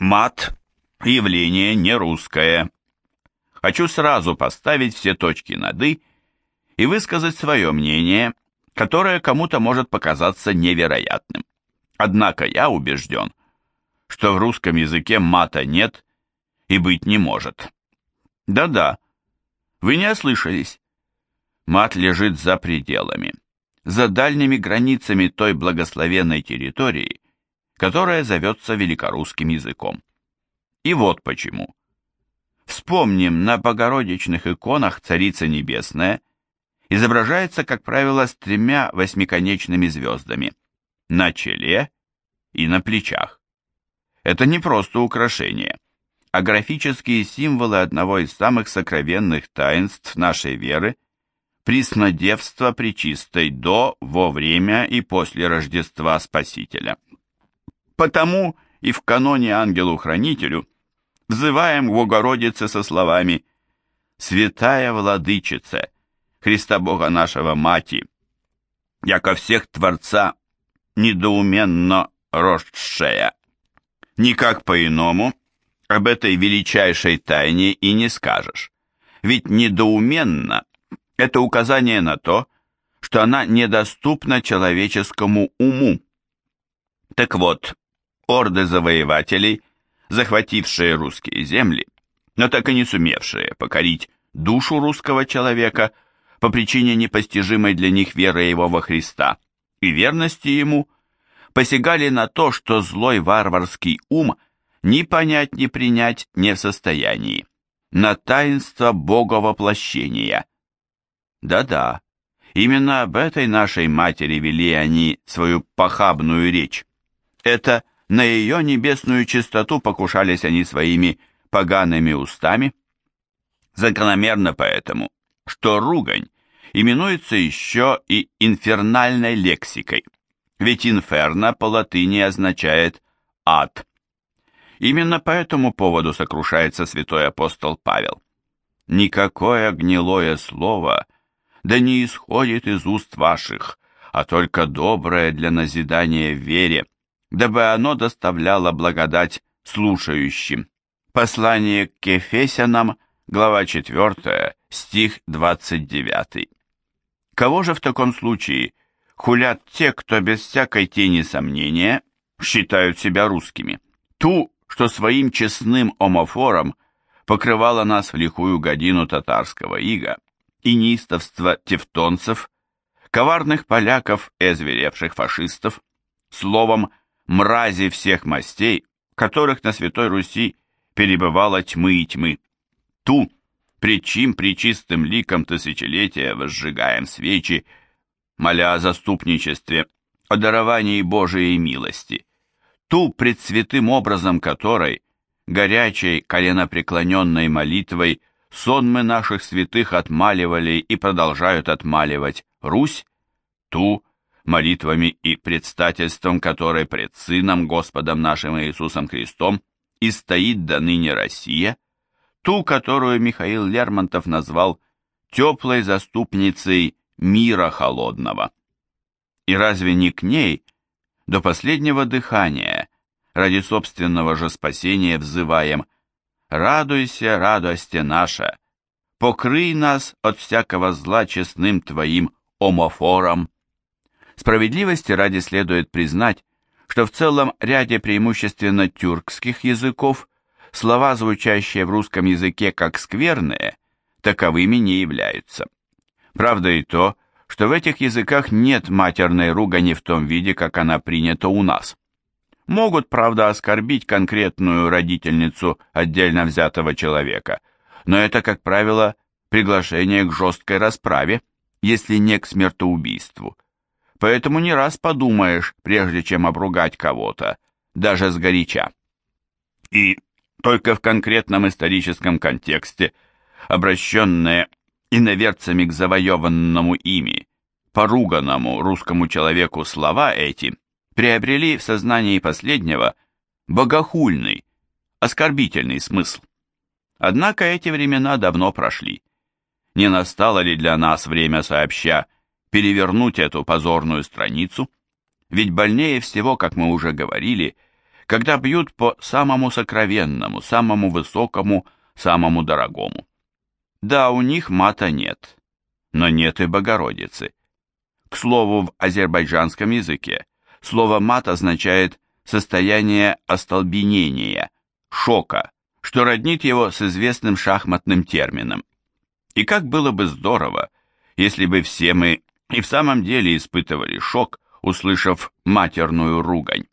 Мат – явление не русское. Хочу сразу поставить все точки над «и» и высказать свое мнение, которое кому-то может показаться невероятным. Однако я убежден, что в русском языке мата нет и быть не может. Да-да, вы не ослышались. Мат лежит за пределами, за дальними границами той благословенной территории, которая зовется великорусским языком. И вот почему. Вспомним, на богородичных иконах Царица Небесная изображается, как правило, с тремя восьмиконечными звездами на челе и на плечах. Это не просто украшение, а графические символы одного из самых сокровенных таинств нашей веры – приснодевства Пречистой до, во время и после Рождества Спасителя – Потому и в каноне ангелу-хранителю взываем к Богородице со словами «Святая Владычица, Христа Бога нашего Мати, яко всех Творца недоуменно росшая». Никак по-иному об этой величайшей тайне и не скажешь. Ведь недоуменно – это указание на то, что она недоступна человеческому уму. Так вот, орды завоевателей, захватившие русские земли, но так и не сумевшие покорить душу русского человека по причине непостижимой для них веры его во Христа и верности ему, посягали на то, что злой варварский ум ни понять, ни принять не в состоянии, на таинство Боговоплощения. Да-да, именно об этой нашей матери вели они свою похабную речь. Это на ее небесную чистоту покушались они своими погаными устами. Закономерно поэтому, что ругань именуется еще и инфернальной лексикой, ведь инферно по латыни означает «ад». Именно по этому поводу сокрушается святой апостол Павел. «Никакое гнилое слово да не исходит из уст ваших, а только доброе для назидания вере, дабы оно доставляло благодать слушающим. Послание к Ефесянам, глава 4, стих 29. Кого же в таком случае хулят те, кто без всякой тени сомнения считают себя русскими? Ту, что своим честным омофором покрывала нас в лихую годину татарского ига и неистовства тевтонцев, коварных поляков и озверевших фашистов, словом, мрази всех мастей, которых на Святой Руси перебывало тьмы и тьмы. Ту, пред чьим причистым ликом тысячелетия возжигаем свечи, моля о заступничестве, о даровании Божией милости, ту, пред святым образом которой, горячей, коленопреклоненной молитвой, сонмы наших святых отмаливали и продолжают отмаливать Русь, ту, молитвами и предстательством которой пред Сыном Господом нашим Иисусом Христом и стоит до ныне Россия, ту, которую Михаил Лермонтов назвал теплой заступницей мира холодного. И разве не к ней до последнего дыхания ради собственного же спасения взываем «Радуйся, радости наша, покрый нас от всякого зла честным Твоим омофором». Справедливости ради следует признать, что в целом ряде преимущественно тюркских языков слова, звучащие в русском языке как скверные, таковыми не являются. Правда и то, что в этих языках нет матерной ругани в том виде, как она принята у нас. Могут, правда, оскорбить конкретную родительницу отдельно взятого человека, но это, как правило, приглашение к жесткой расправе, если не к смертоубийству поэтому не раз подумаешь, прежде чем обругать кого-то, даже сгоряча. И только в конкретном историческом контексте, обращенные иноверцами к завоеванному ими, поруганному русскому человеку слова эти, приобрели в сознании последнего богохульный, оскорбительный смысл. Однако эти времена давно прошли. Не настало ли для нас время сообща перевернуть эту позорную страницу, ведь больнее всего, как мы уже говорили, когда бьют по самому сокровенному, самому высокому, самому дорогому. Да, у них мата нет, но нет и Богородицы. К слову, в азербайджанском языке слово «мат» означает состояние остолбенения, шока, что роднит его с известным шахматным термином. И как было бы здорово, если бы все мы и в самом деле испытывали шок, услышав матерную ругань.